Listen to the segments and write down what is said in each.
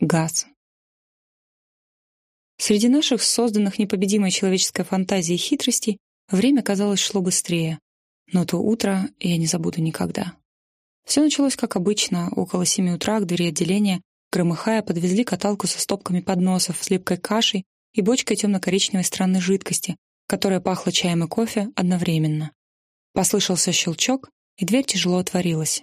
Газ. Среди наших созданных непобедимой человеческой фантазией хитростей время, казалось, шло быстрее. Но то утро я не забуду никогда. Все началось как обычно. Около семи утра к двери отделения, громыхая, подвезли каталку со стопками подносов с липкой кашей и бочкой темно-коричневой странной жидкости, которая пахла чаем и кофе одновременно. Послышался щелчок, и дверь тяжело отворилась.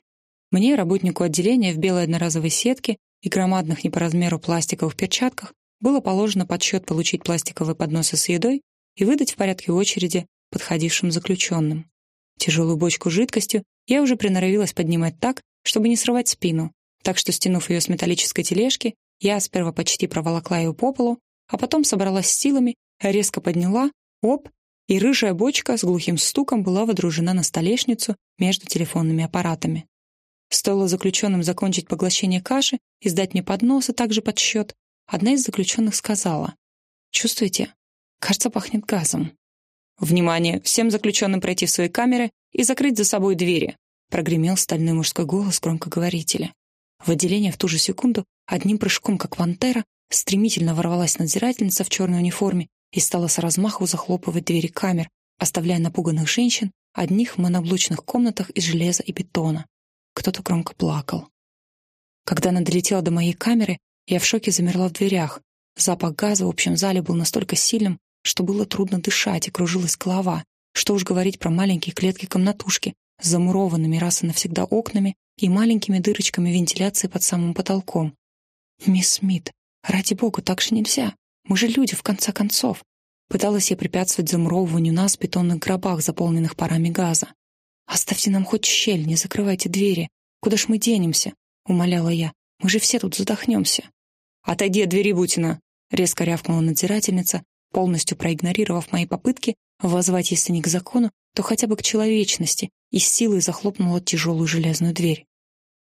Мне, работнику отделения в белой одноразовой сетке и громадных не по размеру пластиковых перчатках, было положено подсчет получить пластиковые подносы с едой и выдать в порядке очереди подходившим заключенным. Тяжелую бочку с жидкостью я уже приноровилась поднимать так, чтобы не срывать спину, так что, стянув ее с металлической тележки, я сперва почти проволокла ее по полу, а потом собралась с силами, резко подняла, оп, и рыжая бочка с глухим стуком была водружена на столешницу между телефонными аппаратами. Стоило заключенным закончить поглощение каши и сдать мне поднос, а также подсчет, одна из заключенных сказала, «Чувствуете? Кажется, пахнет газом». «Внимание! Всем заключенным пройти в свои камеры и закрыть за собой двери!» прогремел стальной мужской голос громкоговорителя. В отделение в ту же секунду одним прыжком, как пантера, стремительно ворвалась надзирательница в черной униформе и стала с размаху захлопывать двери камер, оставляя напуганных женщин одних в моноблочных комнатах из железа и бетона. Кто-то громко плакал. Когда она долетела до моей камеры, я в шоке замерла в дверях. Запах газа в общем зале был настолько сильным, что было трудно дышать и кружилась голова. Что уж говорить про маленькие клетки-комнатушки с замурованными раз и навсегда окнами и маленькими дырочками вентиляции под самым потолком. «Мисс Смит, ради бога, так же нельзя. Мы же люди, в конце концов. Пыталась я препятствовать замуровыванию нас в бетонных гробах, заполненных парами газа. «Оставьте нам хоть щель, не закрывайте двери. Куда ж мы денемся?» — умоляла я. «Мы же все тут задохнемся». «Отойди от двери, Бутина!» — резко рявкнула надзирательница, полностью проигнорировав мои попытки воззвать, если не к закону, то хотя бы к человечности, и с силой захлопнула тяжелую железную дверь.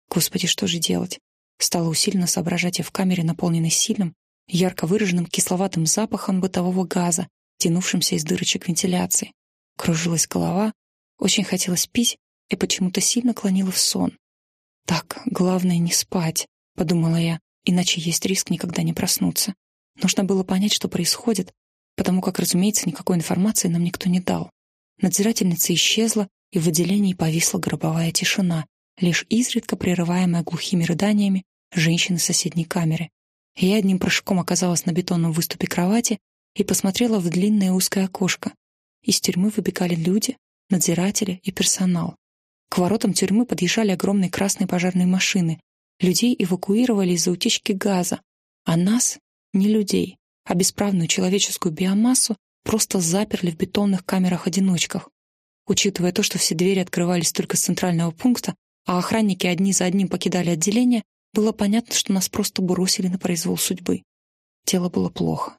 Господи, что же делать? Стала усиленно соображать я в камере, наполненной сильным, ярко выраженным кисловатым запахом бытового газа, тянувшимся из дырочек вентиляции. Кружилась голова, очень хотелось пить и почему-то сильно клонила в сон. «Так, главное не спать», — подумала я, иначе есть риск никогда не проснуться. Нужно было понять, что происходит, потому как, разумеется, никакой информации нам никто не дал. Надзирательница исчезла, и в отделении повисла гробовая тишина, лишь изредка прерываемая глухими рыданиями женщины соседней камеры. Я одним прыжком оказалась на бетонном выступе кровати и посмотрела в длинное узкое окошко. Из тюрьмы выбегали люди, надзиратели и персонал. К воротам тюрьмы подъезжали огромные красные пожарные машины. Людей эвакуировали из-за утечки газа, а нас, не людей, а бесправную человеческую биомассу, просто заперли в бетонных камерах-одиночках. Учитывая то, что все двери открывались только с центрального пункта, а охранники одни за одним покидали отделение, было понятно, что нас просто бросили на произвол судьбы. Тело было плохо.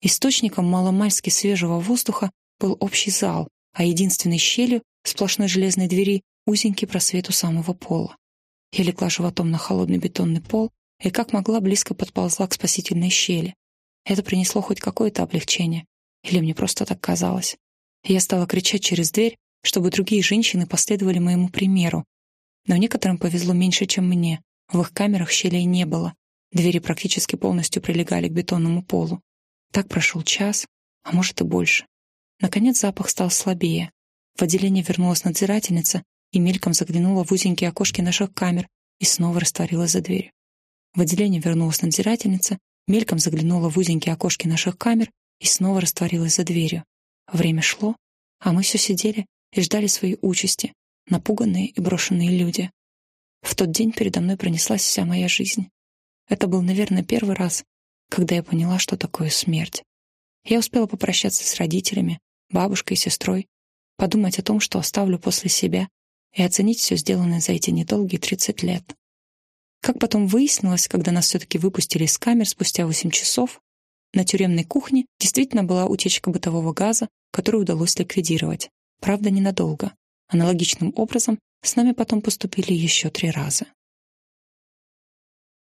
Источником маломальски свежего воздуха был общий зал, а единственной щелью сплошной железной двери узенький просвет у самого пола. Я легла животом на холодный бетонный пол и как могла близко подползла к спасительной щели. Это принесло хоть какое-то облегчение. Или мне просто так казалось. Я стала кричать через дверь, чтобы другие женщины последовали моему примеру. Но некоторым повезло меньше, чем мне. В их камерах щелей не было. Двери практически полностью прилегали к бетонному полу. Так прошел час, а может и больше. Наконец запах стал слабее. В отделение вернулась надзирательница и мельком заглянула в узенькие окошки наших камер и снова растворилась за дверью. В отделение вернулась надзирательница, мельком заглянула в узенькие окошки наших камер и снова растворилась за дверью. Время шло, а мы все сидели и ждали своей участи, напуганные и брошенные люди. В тот день передо мной пронеслась вся моя жизнь. Это был, наверное, первый раз, когда я поняла, что такое смерть. Я успела попрощаться с родителями, бабушкой и сестрой, подумать о том, что оставлю после себя, и оценить все сделанное за эти недолгие 30 лет. Как потом выяснилось, когда нас все-таки выпустили из камер спустя 8 часов, на тюремной кухне действительно была утечка бытового газа, которую удалось ликвидировать. Правда, ненадолго. Аналогичным образом с нами потом поступили еще три раза.